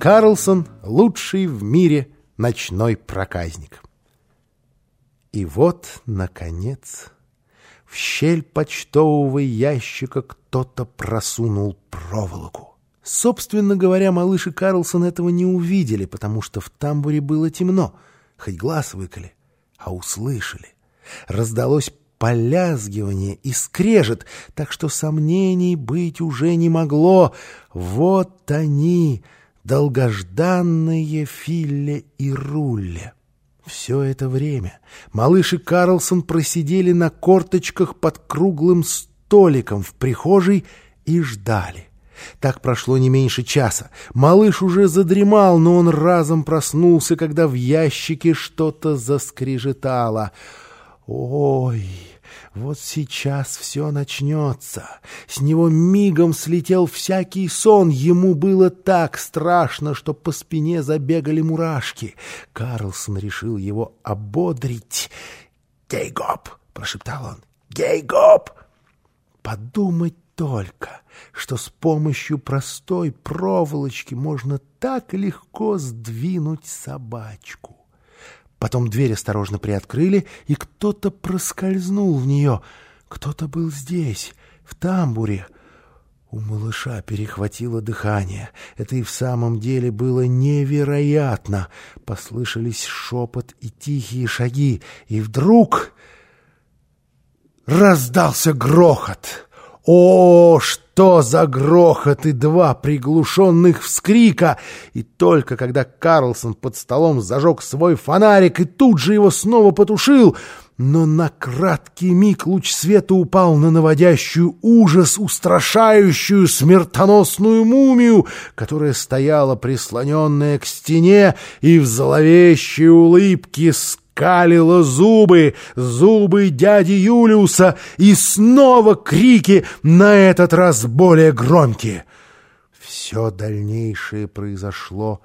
Карлсон — лучший в мире ночной проказник. И вот, наконец, в щель почтового ящика кто-то просунул проволоку. Собственно говоря, малыш и Карлсон этого не увидели, потому что в тамбуре было темно, хоть глаз выколи, а услышали. Раздалось полязгивание и скрежет, так что сомнений быть уже не могло. Вот они, долгожданные Филле и Рулле. Все это время малыш и Карлсон просидели на корточках под круглым столиком в прихожей и ждали. Так прошло не меньше часа. Малыш уже задремал, но он разом проснулся, когда в ящике что-то заскрежетало. «Ой!» Вот сейчас все начнется. С него мигом слетел всякий сон. Ему было так страшно, что по спине забегали мурашки. Карлсон решил его ободрить. «Гейгоп!» — прошептал он. «Гейгоп!» Подумать только, что с помощью простой проволочки можно так легко сдвинуть собачку. Потом дверь осторожно приоткрыли, и кто-то проскользнул в нее. Кто-то был здесь, в тамбуре. У малыша перехватило дыхание. Это и в самом деле было невероятно. Послышались шепот и тихие шаги, и вдруг раздался грохот. О, что за грохот и два приглушенных вскрика! И только когда Карлсон под столом зажег свой фонарик и тут же его снова потушил, но на краткий миг луч света упал на наводящую ужас, устрашающую смертоносную мумию, которая стояла прислоненная к стене и в зловещей улыбке с скалила зубы, зубы дяди Юлиуса, и снова крики, на этот раз более громкие. Все дальнейшее произошло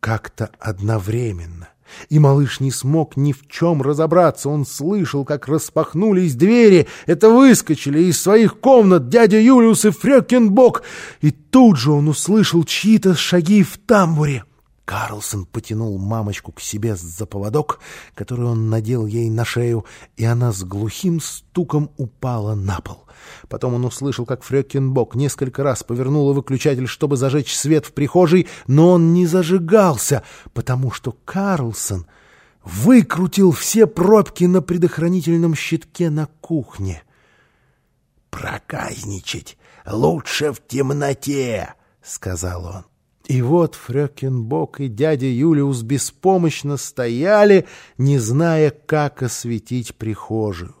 как-то одновременно. И малыш не смог ни в чем разобраться. Он слышал, как распахнулись двери. Это выскочили из своих комнат дядя Юлиус и Фрёкинбок. И тут же он услышал чьи-то шаги в тамбуре. Карлсон потянул мамочку к себе за поводок, который он надел ей на шею, и она с глухим стуком упала на пол. Потом он услышал, как Фрёкинбок несколько раз повернула выключатель, чтобы зажечь свет в прихожей, но он не зажигался, потому что Карлсон выкрутил все пробки на предохранительном щитке на кухне. «Проказничать лучше в темноте», — сказал он. И вот Фрёкинбок и дядя Юлиус беспомощно стояли, не зная, как осветить прихожую.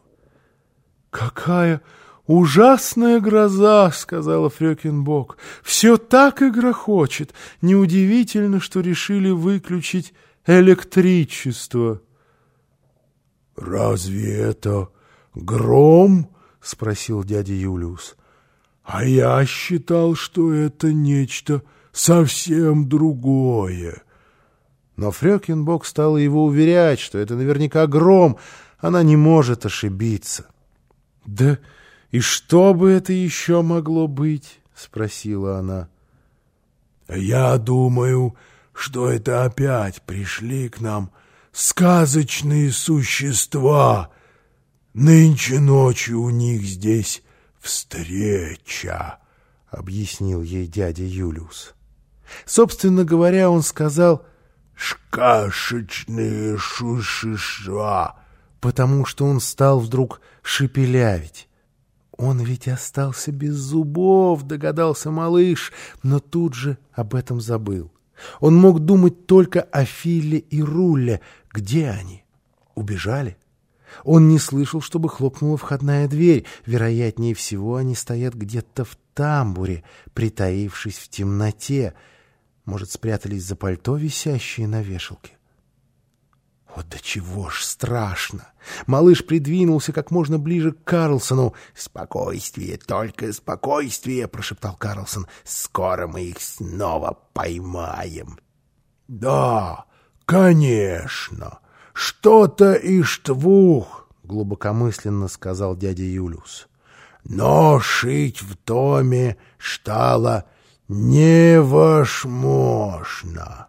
«Какая ужасная гроза!» — сказала Фрёкинбок. «Все так и грохочет. Неудивительно, что решили выключить электричество». «Разве это гром?» — спросил дядя Юлиус. «А я считал, что это нечто совсем другое. Но Фрёкинбок стала его уверять, что это наверняка гром, она не может ошибиться. — Да и что бы это еще могло быть? — спросила она. — Я думаю, что это опять пришли к нам сказочные существа. Нынче ночью у них здесь встреча, — объяснил ей дядя Юлиус. Собственно говоря, он сказал «шкашечные шушишва», потому что он стал вдруг шепелявить. Он ведь остался без зубов, догадался малыш, но тут же об этом забыл. Он мог думать только о Филе и Руле. Где они? Убежали? Он не слышал, чтобы хлопнула входная дверь. Вероятнее всего, они стоят где-то в тамбуре, притаившись в темноте. Может, спрятались за пальто, висящие на вешалке? Вот до чего ж страшно! Малыш придвинулся как можно ближе к Карлсону. «Спокойствие, только спокойствие!» — прошептал Карлсон. «Скоро мы их снова поймаем!» «Да, конечно! Что-то из двух!» — глубокомысленно сказал дядя Юлиус. «Но шить в доме стало невозможно.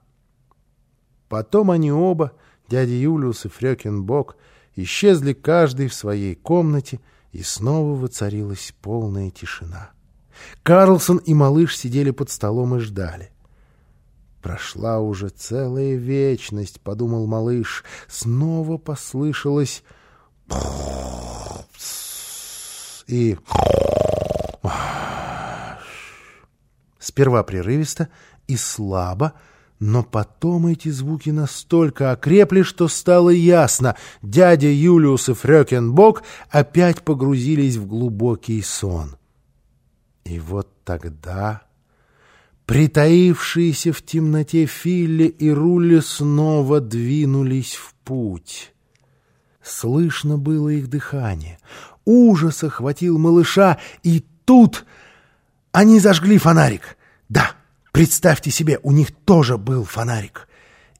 Потом они оба, дядя Юлиус и Фрёкинбок, исчезли каждый в своей комнате, и снова воцарилась полная тишина. Карлсон и малыш сидели под столом и ждали. Прошла уже целая вечность, подумал малыш. Снова послышалось и сперва прерывисто и слабо, но потом эти звуки настолько окрепли, что стало ясно. Дядя Юлиус и Фрёкенбок опять погрузились в глубокий сон. И вот тогда притаившиеся в темноте Филли и Рулли снова двинулись в путь. Слышно было их дыхание. Ужас охватил малыша, и тут они зажгли фонарик. Да, представьте себе, у них тоже был фонарик.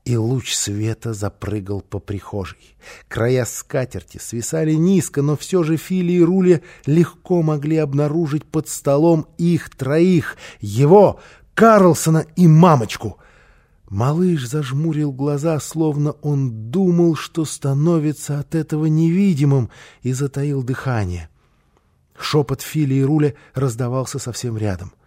И луч света запрыгал по прихожей. Края скатерти свисали низко, но все же Фили и Рули легко могли обнаружить под столом их троих, его, Карлсона и мамочку. Малыш зажмурил глаза, словно он думал, что становится от этого невидимым, и затаил дыхание. Шепот Фили и Руля раздавался совсем рядом. —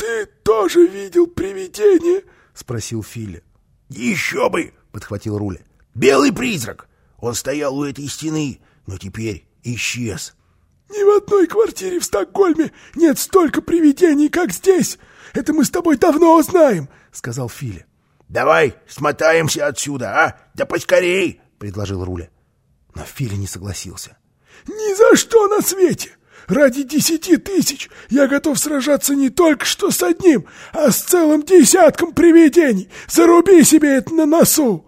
Ты тоже видел привидение? — спросил Филя. — Еще бы! — подхватил Руля. — Белый призрак! Он стоял у этой стены, но теперь исчез. — Ни в одной квартире в Стокгольме нет столько привидений, как здесь! Это мы с тобой давно знаем! —— сказал Филя. — Давай смотаемся отсюда, а? Да поскорей! — предложил Руля. Но Филя не согласился. — Ни за что на свете! Ради десяти тысяч я готов сражаться не только что с одним, а с целым десятком привидений. Заруби себе это на носу!»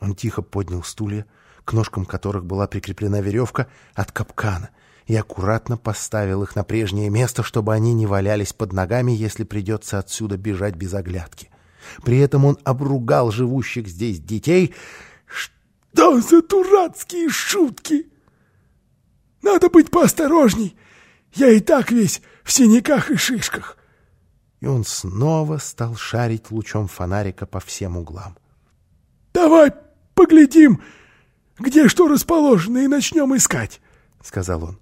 Он тихо поднял стулья, к ножкам которых была прикреплена веревка от капкана, и аккуратно поставил их на прежнее место, чтобы они не валялись под ногами, если придется отсюда бежать без оглядки. При этом он обругал живущих здесь детей. «Что за дурацкие шутки? Надо быть поосторожней. Я и так весь в синяках и шишках». И он снова стал шарить лучом фонарика по всем углам. «Давай поглядим, где что расположено, и начнем искать», — сказал он.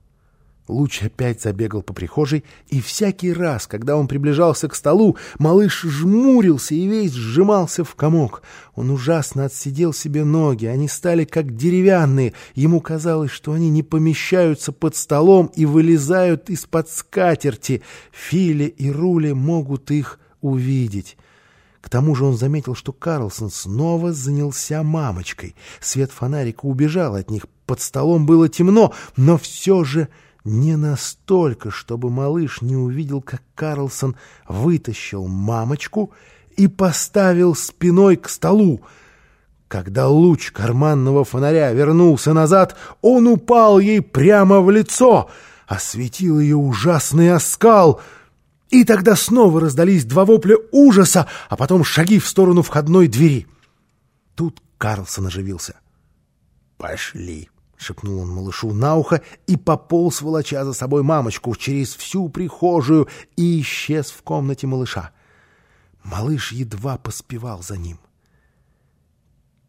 Луч опять забегал по прихожей, и всякий раз, когда он приближался к столу, малыш жмурился и весь сжимался в комок. Он ужасно отсидел себе ноги, они стали как деревянные. Ему казалось, что они не помещаются под столом и вылезают из-под скатерти. Фили и Рули могут их увидеть. К тому же он заметил, что Карлсон снова занялся мамочкой. Свет фонарика убежал от них, под столом было темно, но все же не настолько, чтобы малыш не увидел, как Карлсон вытащил мамочку и поставил спиной к столу. Когда луч карманного фонаря вернулся назад, он упал ей прямо в лицо, осветил ее ужасный оскал. И тогда снова раздались два вопля ужаса, а потом шаги в сторону входной двери. Тут Карлсон оживился. «Пошли!» — шепнул он малышу на ухо и пополз, волоча за собой мамочку через всю прихожую и исчез в комнате малыша. Малыш едва поспевал за ним.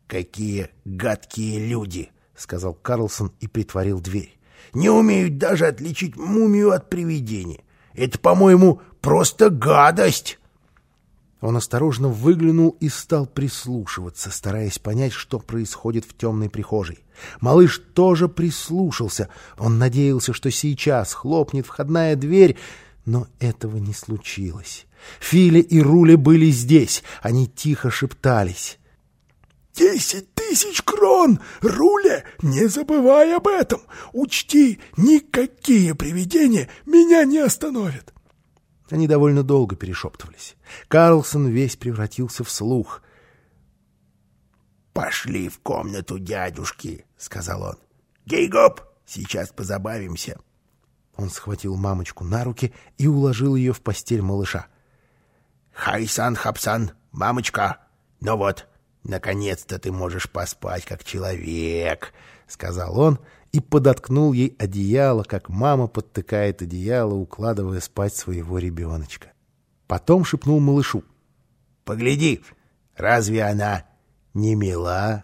«Какие гадкие люди!» — сказал Карлсон и притворил дверь. «Не умеют даже отличить мумию от привидения. Это, по-моему, просто гадость!» Он осторожно выглянул и стал прислушиваться, стараясь понять, что происходит в темной прихожей. Малыш тоже прислушался. Он надеялся, что сейчас хлопнет входная дверь, но этого не случилось. Филя и Руля были здесь. Они тихо шептались. «Десять тысяч крон! Руля, не забывай об этом! Учти, никакие привидения меня не остановят!» Они довольно долго перешептывались. Карлсон весь превратился в слух. «Пошли в комнату дядюшки», — сказал он. «Гей-гоп, сейчас позабавимся». Он схватил мамочку на руки и уложил ее в постель малыша. «Хайсан-хапсан, мамочка, ну вот, наконец-то ты можешь поспать как человек», — сказал он и подоткнул ей одеяло, как мама подтыкает одеяло, укладывая спать своего ребеночка. Потом шепнул малышу. «Погляди, разве она не мила?»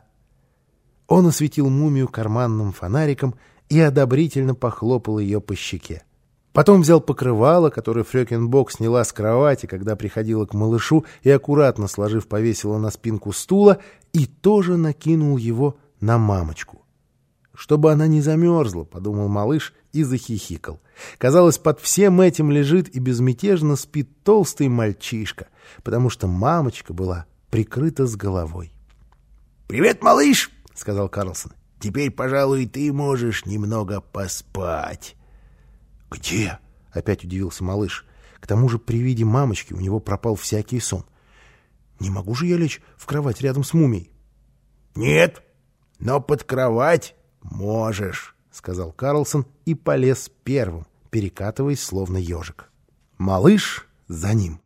Он осветил мумию карманным фонариком и одобрительно похлопал ее по щеке. Потом взял покрывало, которое Фрёкинбок сняла с кровати, когда приходила к малышу, и, аккуратно сложив, повесила на спинку стула, и тоже накинул его на мамочку. «Чтобы она не замерзла», — подумал малыш и захихикал. Казалось, под всем этим лежит и безмятежно спит толстый мальчишка, потому что мамочка была прикрыта с головой. «Привет, малыш!» — сказал Карлсон. «Теперь, пожалуй, ты можешь немного поспать». «Где?» — опять удивился малыш. К тому же при виде мамочки у него пропал всякий сон. «Не могу же я лечь в кровать рядом с мумией?» «Нет, но под кровать можешь», — сказал Карлсон и полез первым, перекатываясь словно ежик. Малыш за ним.